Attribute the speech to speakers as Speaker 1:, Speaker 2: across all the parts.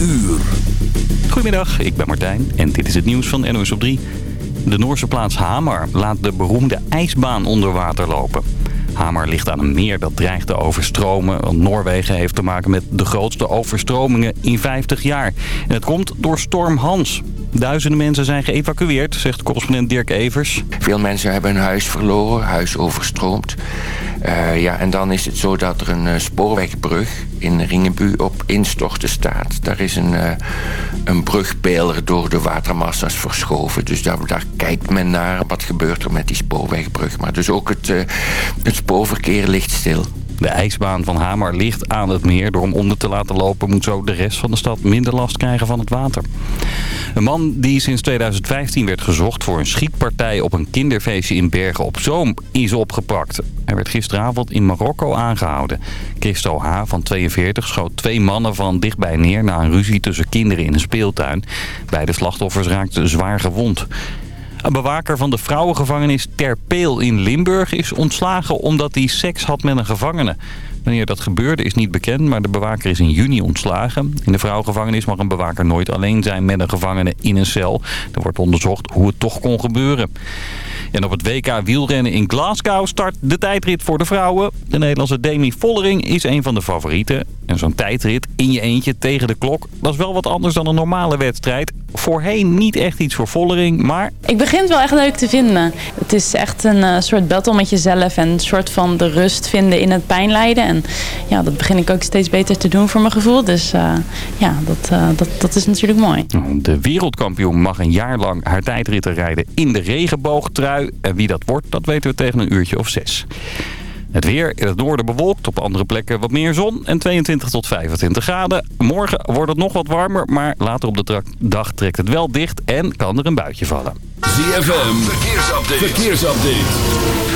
Speaker 1: uur.
Speaker 2: Goedemiddag, ik ben Martijn en dit is het nieuws van NOS op 3. De Noorse plaats Hamar laat de beroemde ijsbaan onder water lopen. Hamar ligt aan een meer dat dreigt te overstromen. Noorwegen heeft te maken met de grootste overstromingen in 50 jaar. En het komt door storm Hans. Duizenden mensen zijn geëvacueerd, zegt correspondent Dirk Evers.
Speaker 3: Veel mensen hebben hun huis verloren, huis overstroomd. Uh, ja, en dan is het zo dat er een uh, spoorwegbrug in Ringenbu op instorten staat. Daar is een, uh, een brugpijler door de watermassa's verschoven. Dus daar, daar, kijkt men naar wat gebeurt er met die spoorwegbrug. Maar dus ook het, het spoorverkeer ligt stil.
Speaker 2: De ijsbaan van Hamar ligt aan het meer. Door hem onder te laten lopen moet zo de rest van de stad minder last krijgen van het water. Een man die sinds 2015 werd gezocht voor een schietpartij op een kinderfeestje in Bergen op Zoom is opgepakt. Hij werd gisteravond in Marokko aangehouden. Christo H. van 42 schoot twee mannen van dichtbij neer na een ruzie tussen kinderen in een speeltuin. Beide slachtoffers raakten zwaar gewond. Een bewaker van de vrouwengevangenis Ter Peel in Limburg is ontslagen omdat hij seks had met een gevangene. Wanneer dat gebeurde is niet bekend, maar de bewaker is in juni ontslagen. In de vrouwengevangenis mag een bewaker nooit alleen zijn met een gevangene in een cel. Er wordt onderzocht hoe het toch kon gebeuren. En op het WK wielrennen in Glasgow start de tijdrit voor de vrouwen. De Nederlandse Demi Vollering is een van de favorieten. En zo'n tijdrit in je eentje tegen de klok, dat is wel wat anders dan een normale wedstrijd. Voorheen niet echt iets voor Vollering, maar...
Speaker 4: Ik begin het wel echt leuk te vinden. Het is echt een uh, soort battle met jezelf en een soort van de rust vinden in het pijnlijden. En ja, dat begin ik ook steeds beter te doen voor mijn gevoel. Dus uh, ja, dat, uh, dat, dat is natuurlijk mooi.
Speaker 2: De wereldkampioen mag een jaar lang haar tijdritten rijden in de regenboogtrui. En wie dat wordt, dat weten we tegen een uurtje of zes. Het weer in het noorden bewolkt, op andere plekken wat meer zon en 22 tot 25 graden. Morgen wordt het nog wat warmer, maar later op de dag trekt het wel dicht en kan er een buitje vallen.
Speaker 1: ZFM, verkeersupdate. verkeersupdate.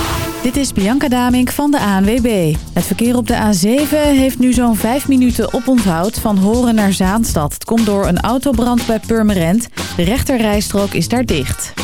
Speaker 5: Dit is Bianca Damink van de ANWB. Het verkeer op de A7 heeft nu zo'n 5 minuten oponthoud van Horen naar Zaanstad. Het komt door een autobrand bij Purmerend. De rechterrijstrook is daar dicht.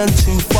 Speaker 6: went too far.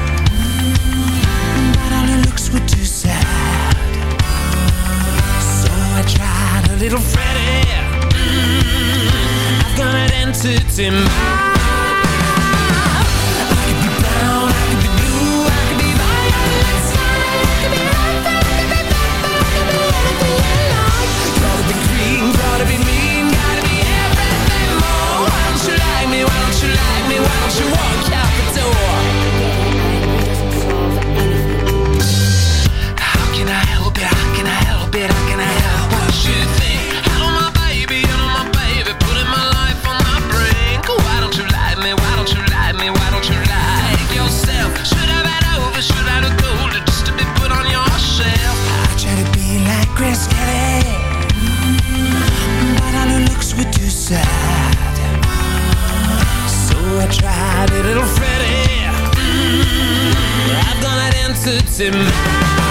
Speaker 7: little Freddy. Mm -hmm. I've got an answer to my done it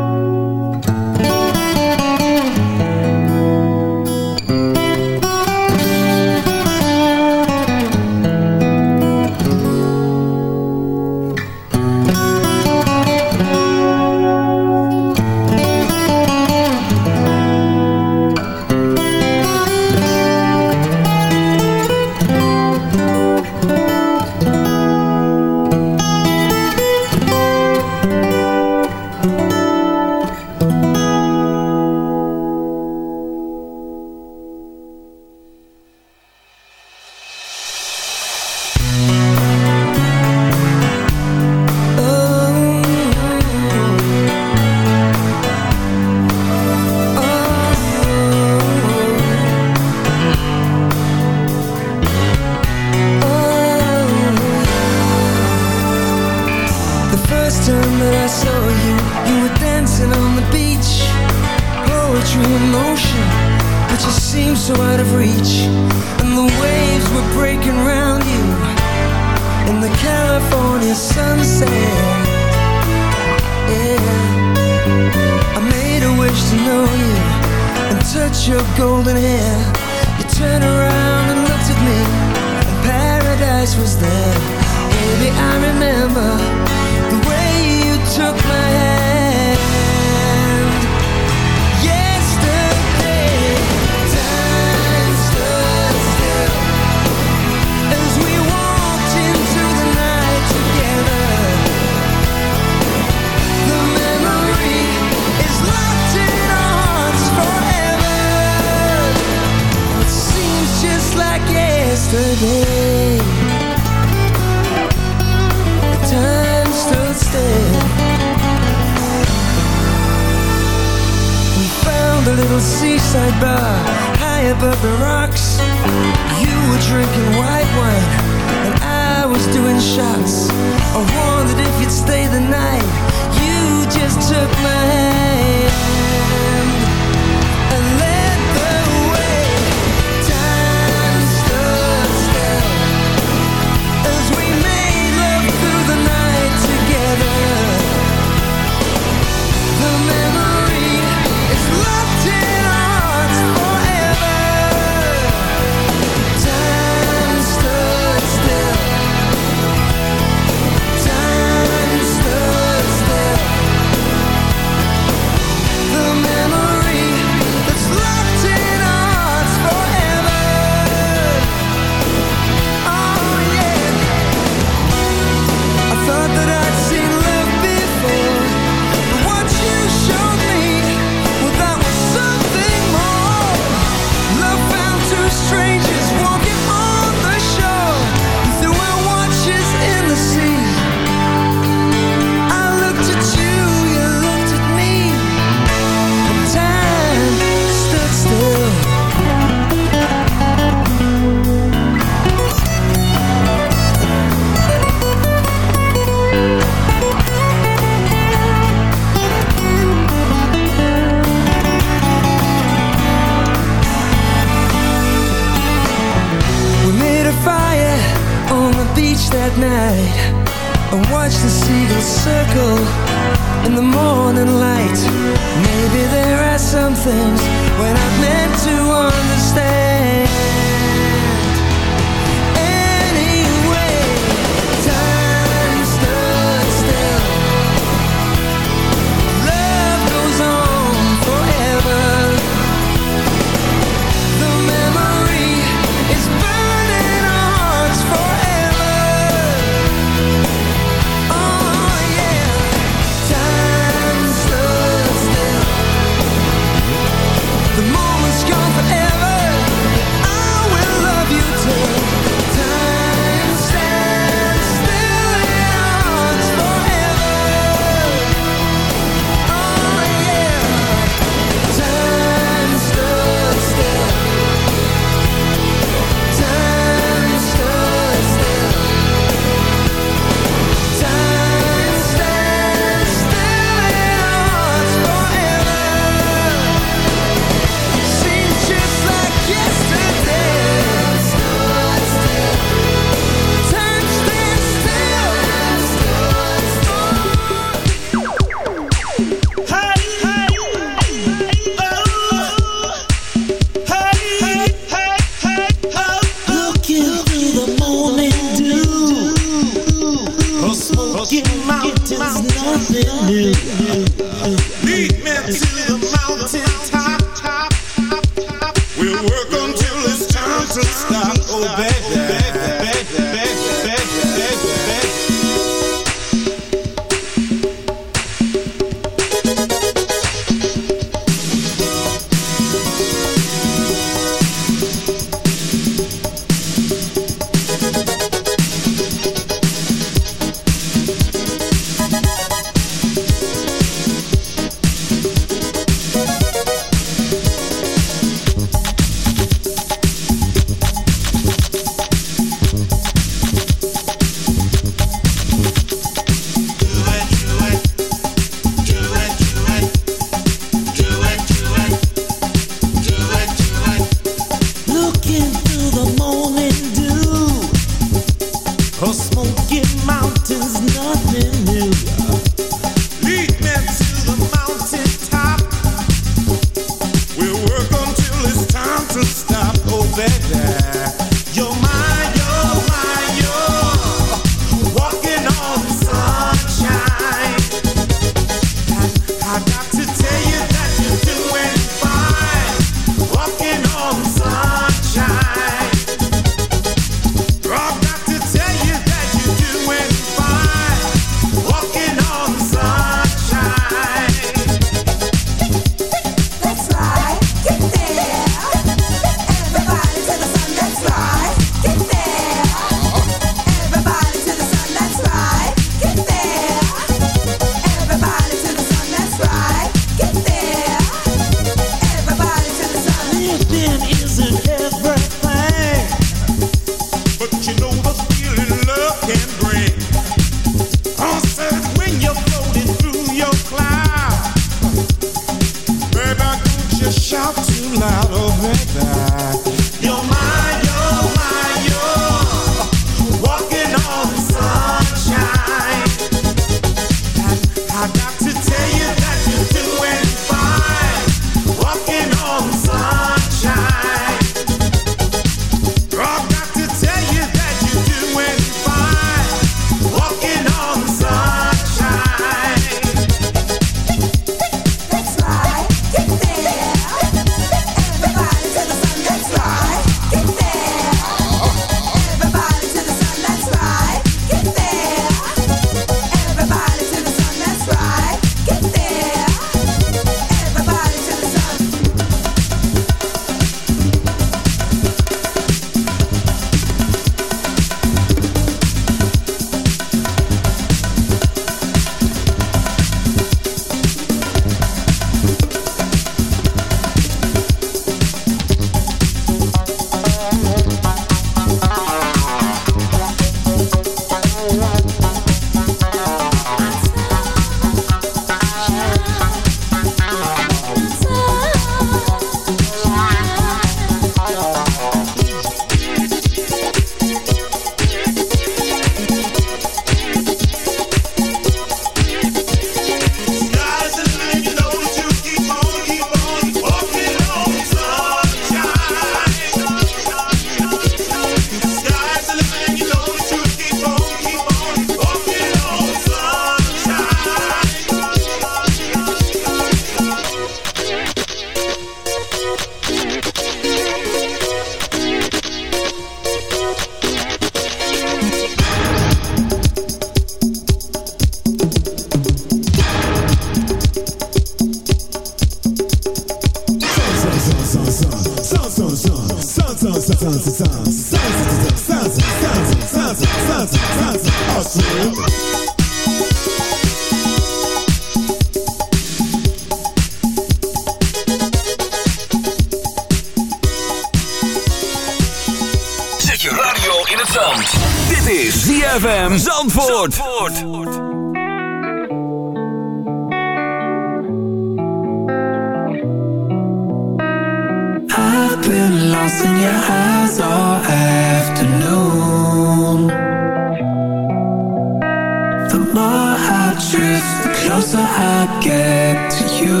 Speaker 6: my heart drifts The
Speaker 8: closer I get to you.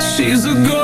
Speaker 8: She's a
Speaker 9: girl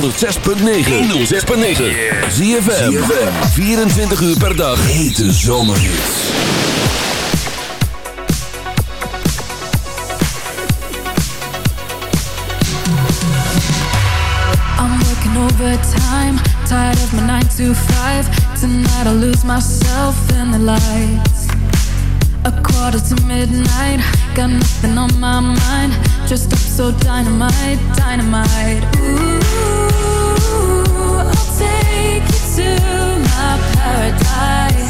Speaker 10: 106.9. 106.9. Zie 24 uur per dag. Hete zomerhits.
Speaker 11: I'm working overtime. Tired of my 9 to 5. Tonight I lose myself in the lights. A quarter to midnight, got nothing on my mind Just up so dynamite, dynamite Ooh take you to my paradise.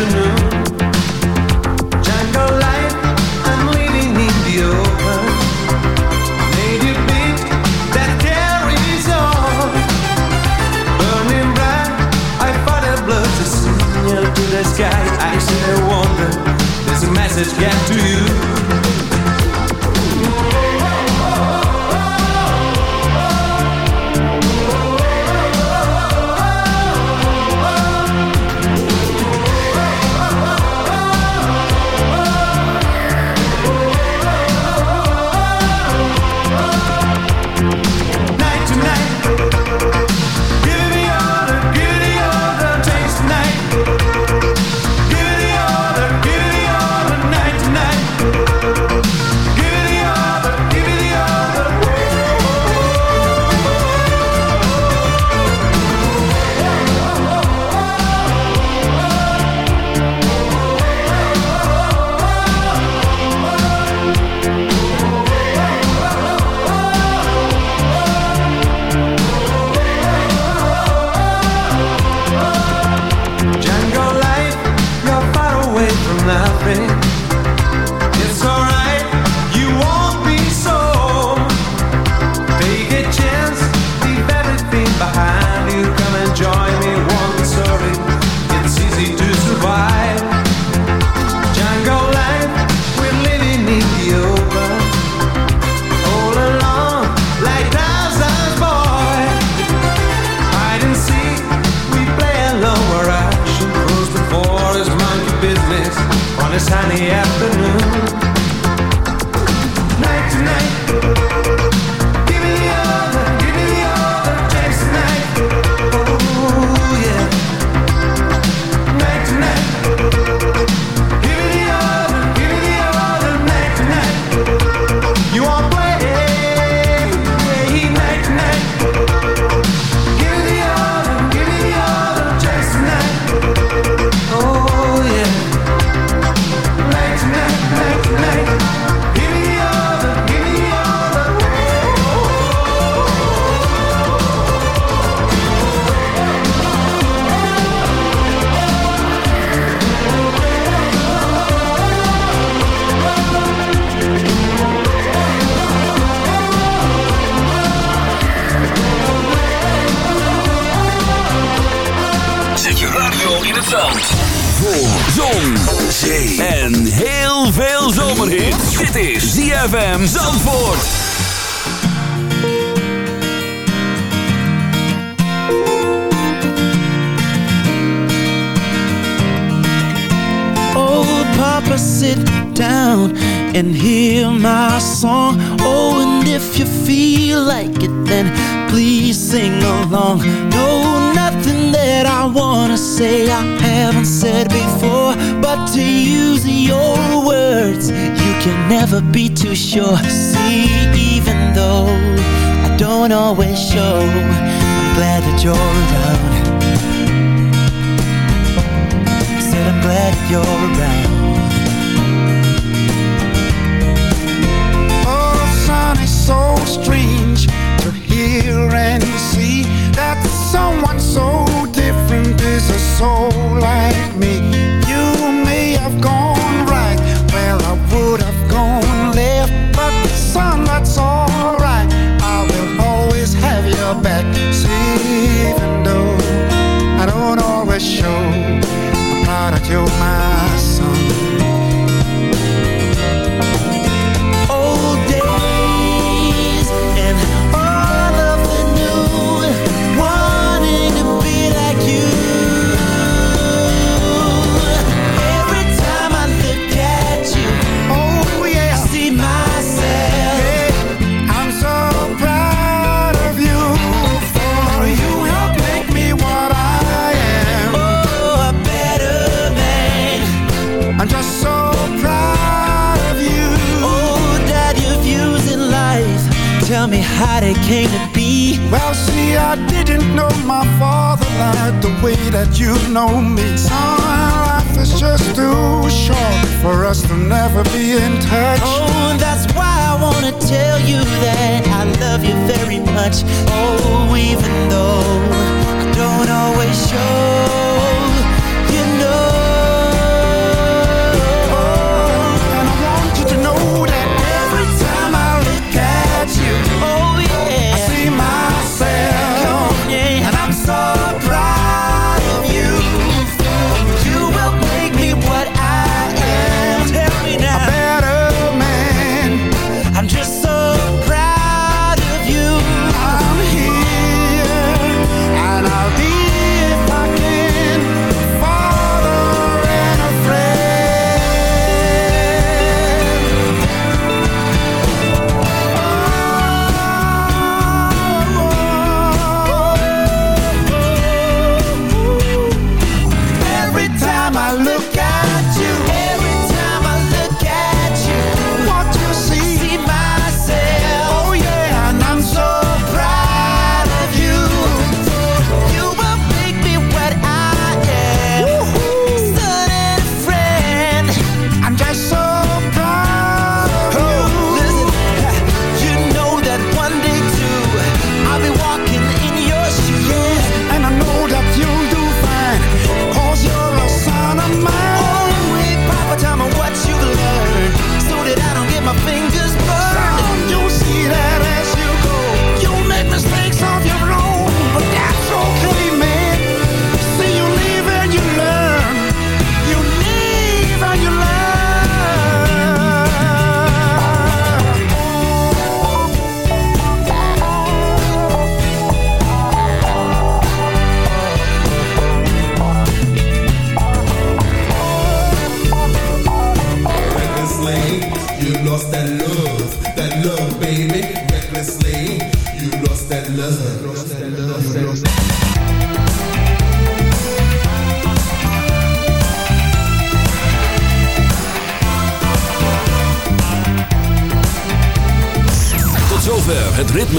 Speaker 7: afternoon. on this sunny afternoon.
Speaker 1: sure See, even though I don't always show. I'm glad that you're around. Said I'm glad that you're around.